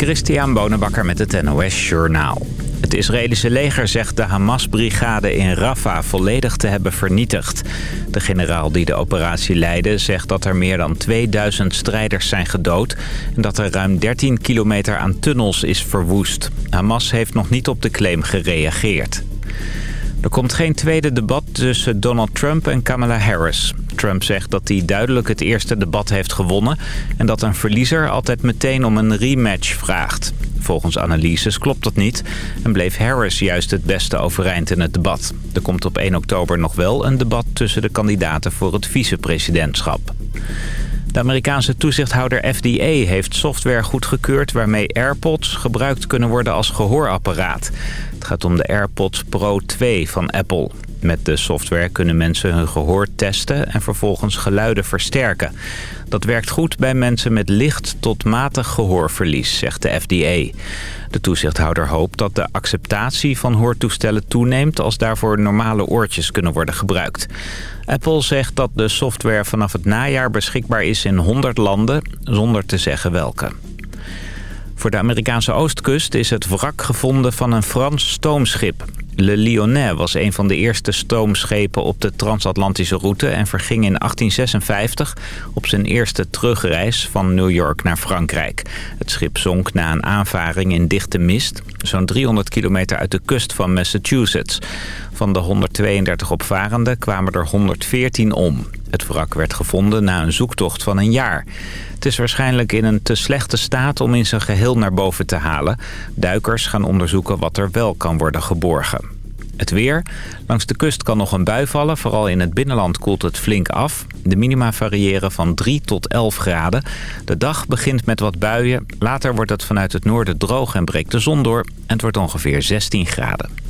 Christian Bonenbakker met het NOS Journaal. Het Israëlische leger zegt de Hamas-brigade in Rafah volledig te hebben vernietigd. De generaal die de operatie leidde zegt dat er meer dan 2000 strijders zijn gedood... en dat er ruim 13 kilometer aan tunnels is verwoest. Hamas heeft nog niet op de claim gereageerd. Er komt geen tweede debat tussen Donald Trump en Kamala Harris. Trump zegt dat hij duidelijk het eerste debat heeft gewonnen... en dat een verliezer altijd meteen om een rematch vraagt. Volgens analyses klopt dat niet en bleef Harris juist het beste overeind in het debat. Er komt op 1 oktober nog wel een debat tussen de kandidaten voor het vicepresidentschap. De Amerikaanse toezichthouder FDA heeft software goedgekeurd... waarmee AirPods gebruikt kunnen worden als gehoorapparaat. Het gaat om de AirPods Pro 2 van Apple. Met de software kunnen mensen hun gehoor testen en vervolgens geluiden versterken. Dat werkt goed bij mensen met licht tot matig gehoorverlies, zegt de FDA. De toezichthouder hoopt dat de acceptatie van hoortoestellen toeneemt... als daarvoor normale oortjes kunnen worden gebruikt. Apple zegt dat de software vanaf het najaar beschikbaar is in 100 landen, zonder te zeggen welke. Voor de Amerikaanse oostkust is het wrak gevonden van een Frans stoomschip. Le Lyonnais was een van de eerste stoomschepen op de transatlantische route... en verging in 1856 op zijn eerste terugreis van New York naar Frankrijk. Het schip zonk na een aanvaring in dichte mist... zo'n 300 kilometer uit de kust van Massachusetts. Van de 132 opvarenden kwamen er 114 om. Het wrak werd gevonden na een zoektocht van een jaar. Het is waarschijnlijk in een te slechte staat om in zijn geheel naar boven te halen. Duikers gaan onderzoeken wat er wel kan worden geborgen. Het weer. Langs de kust kan nog een bui vallen. Vooral in het binnenland koelt het flink af. De minima variëren van 3 tot 11 graden. De dag begint met wat buien. Later wordt het vanuit het noorden droog en breekt de zon door. En het wordt ongeveer 16 graden.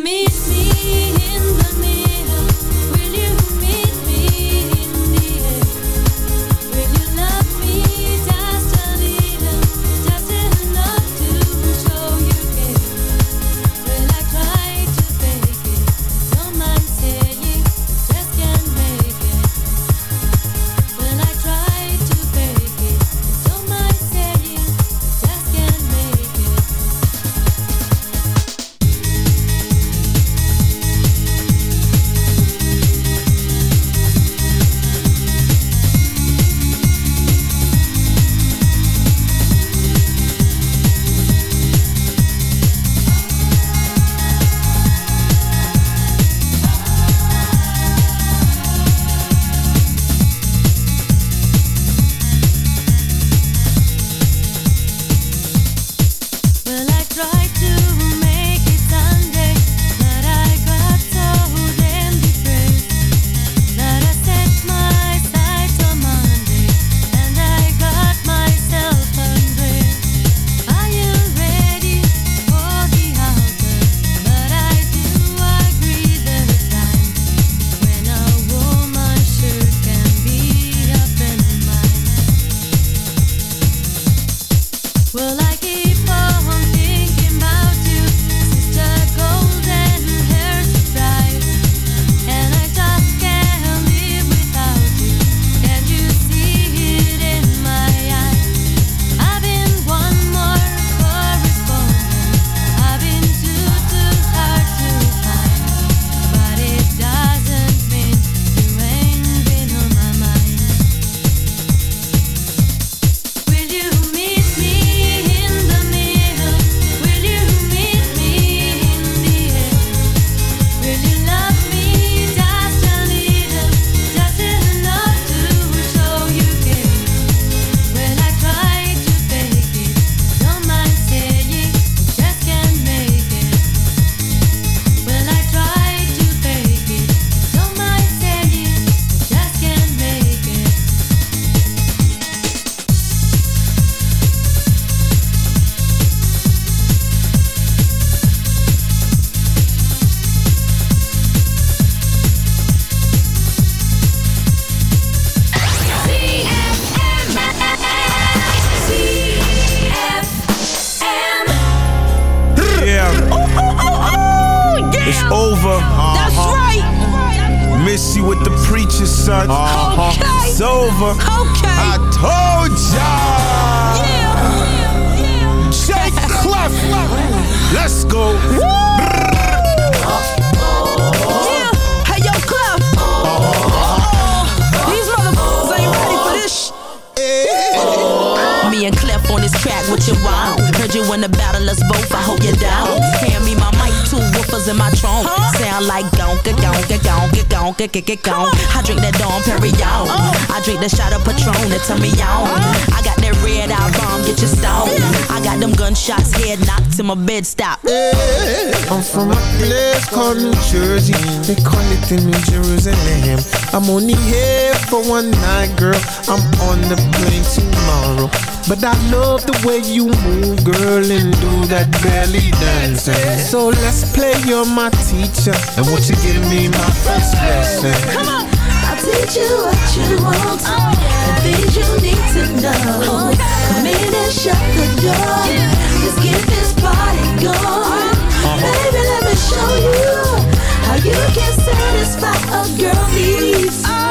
in my trunk. Sound like gonka, gonka, gonka, gonka, gonka, gonka. I drink that Dom Perignon. I drink the shot of Patron that turn me on. I got that red eye bomb, get you stoned. I got them gunshots, head knocked till my bed stop. I'm from a place called New Jersey. They call it the New Jerusalem. I'm only here for one night, girl. I'm on the plane tomorrow. But I love the way you move, girl, and do that belly dancing. So let's play, you're my teacher. And won't you give me my first lesson? Come on. I'll teach you what you want and things you need to know. Come in and shut the door. Let's get this party going. Uh-huh. Baby, let me show you how you can satisfy a girl needs. Yeah.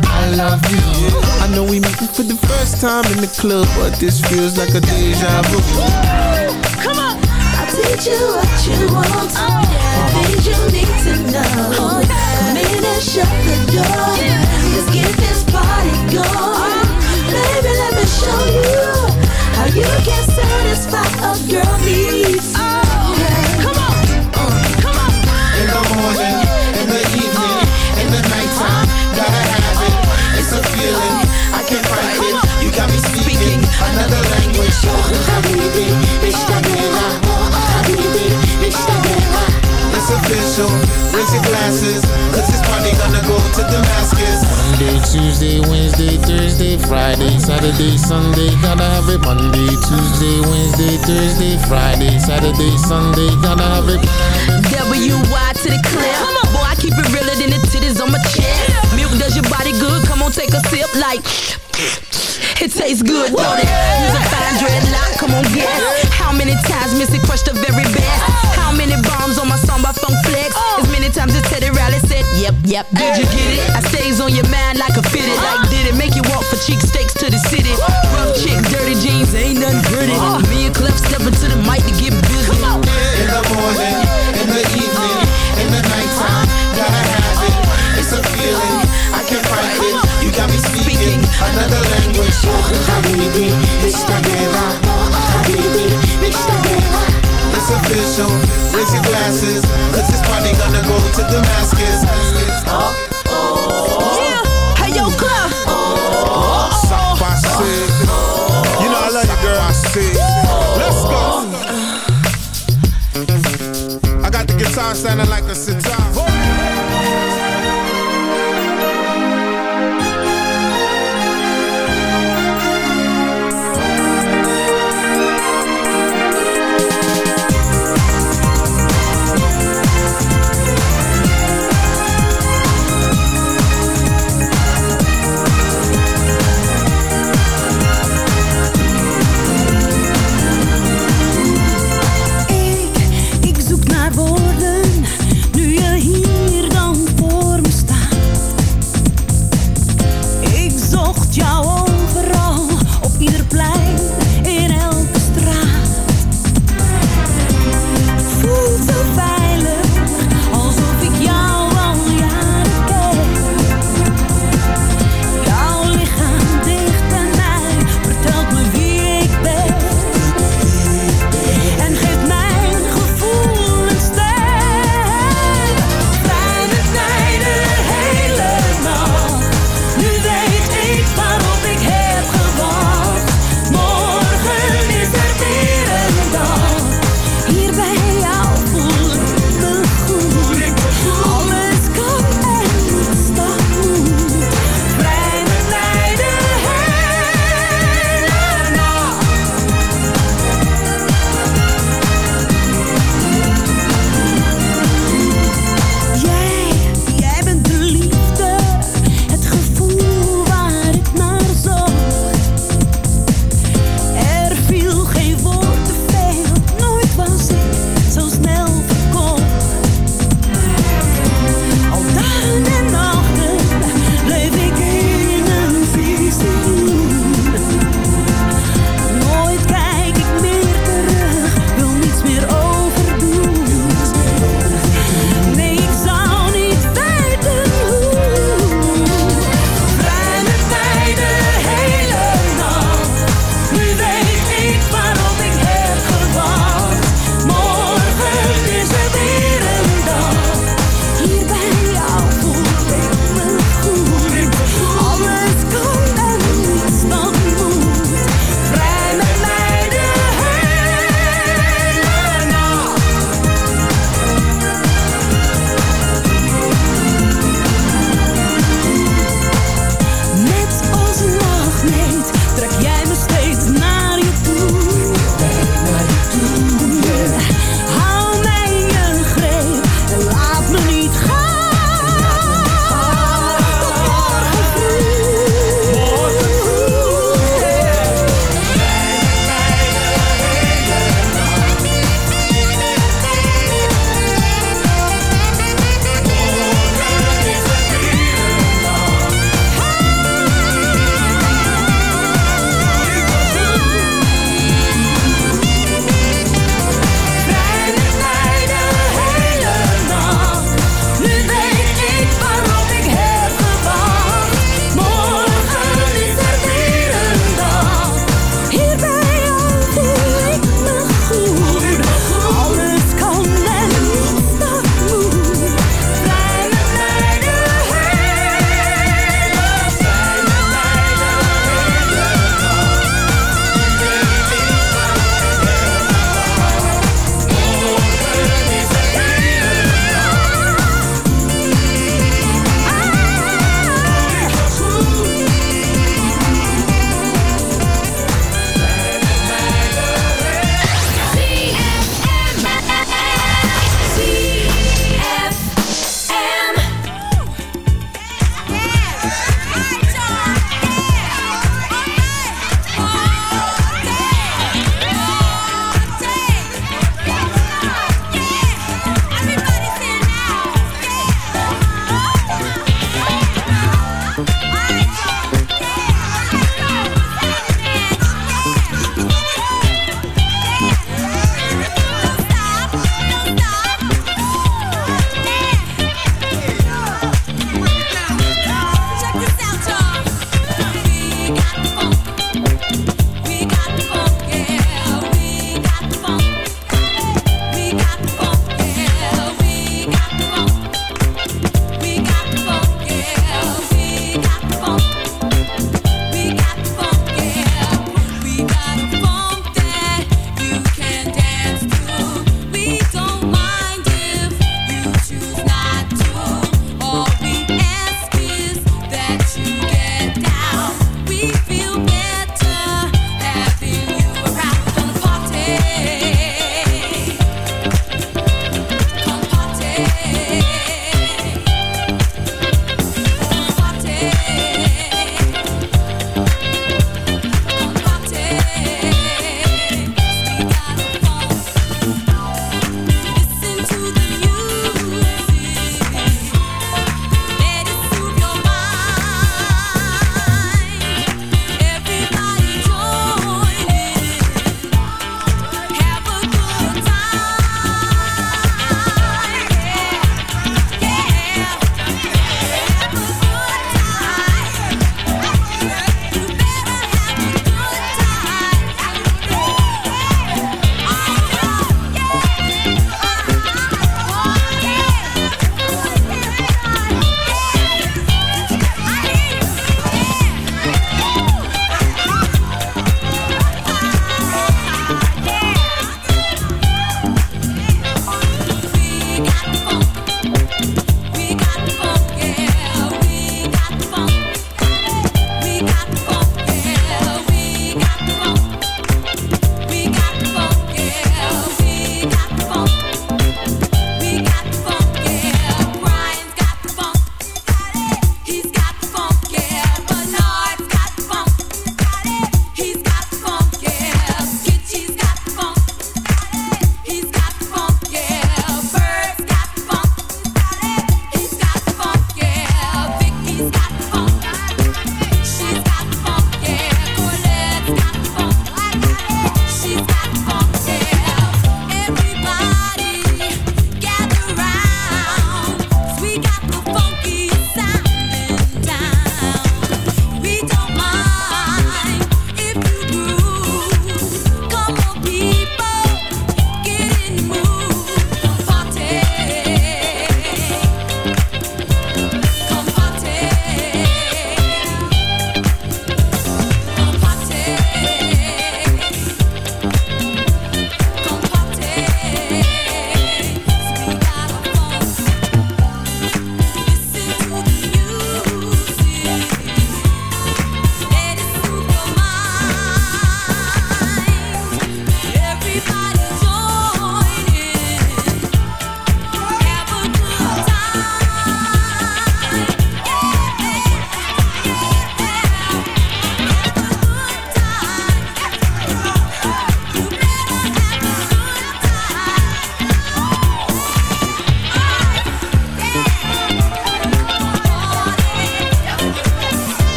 I love you. I know we meeting for the first time in the club, but this feels like a deja vu. Come on. I'll teach you what you want oh. and things you need to know. Come in and shut the door. Let's get this party going. Baby, let me show you how you can satisfy a girl needs. Oh. Yeah. Uh. Come on. Come on. In the morning, Tuesday, Wednesday, Thursday, Friday, Saturday, Sunday, gotta have it. W-Y to the clear. Boy, I keep it realer than the titties on my chest. Milk does your body good, come on, take a sip like. It tastes good, don't it? Use a fine dreadlock, come on, guess. How many times Missy crushed the very best? How many bombs on my song by Funk Flex? As many times as Teddy Riley said, yep, yep. Did you get it? I stays on your mind like a fitted. Like did it make you walk for cheek steaks to the city? Clef stepping to the mic to get busy. In the morning, in the evening, in the nighttime, gotta have it. It's a feeling, I can't fight it. You got me speaking another language.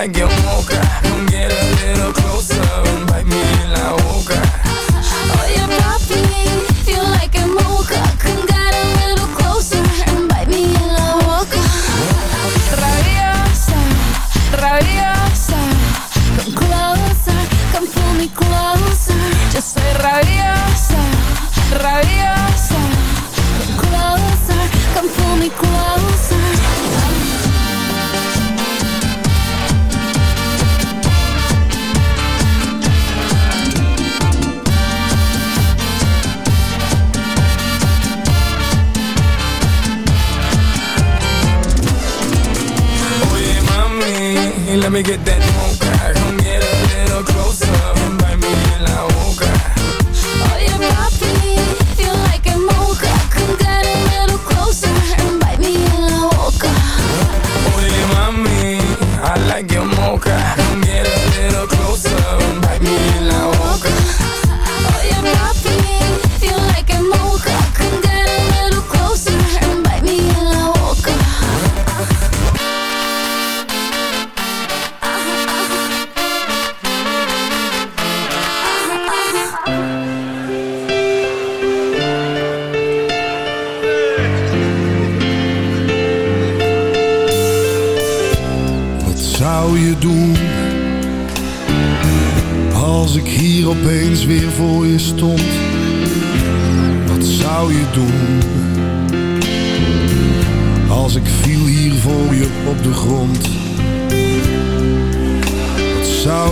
갈겨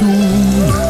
独。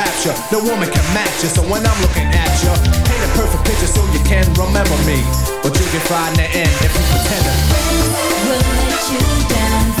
rapture. No woman can match you, so when I'm looking at you, paint a perfect picture so you can remember me. But you can find the end if you pretend to. We'll let you down.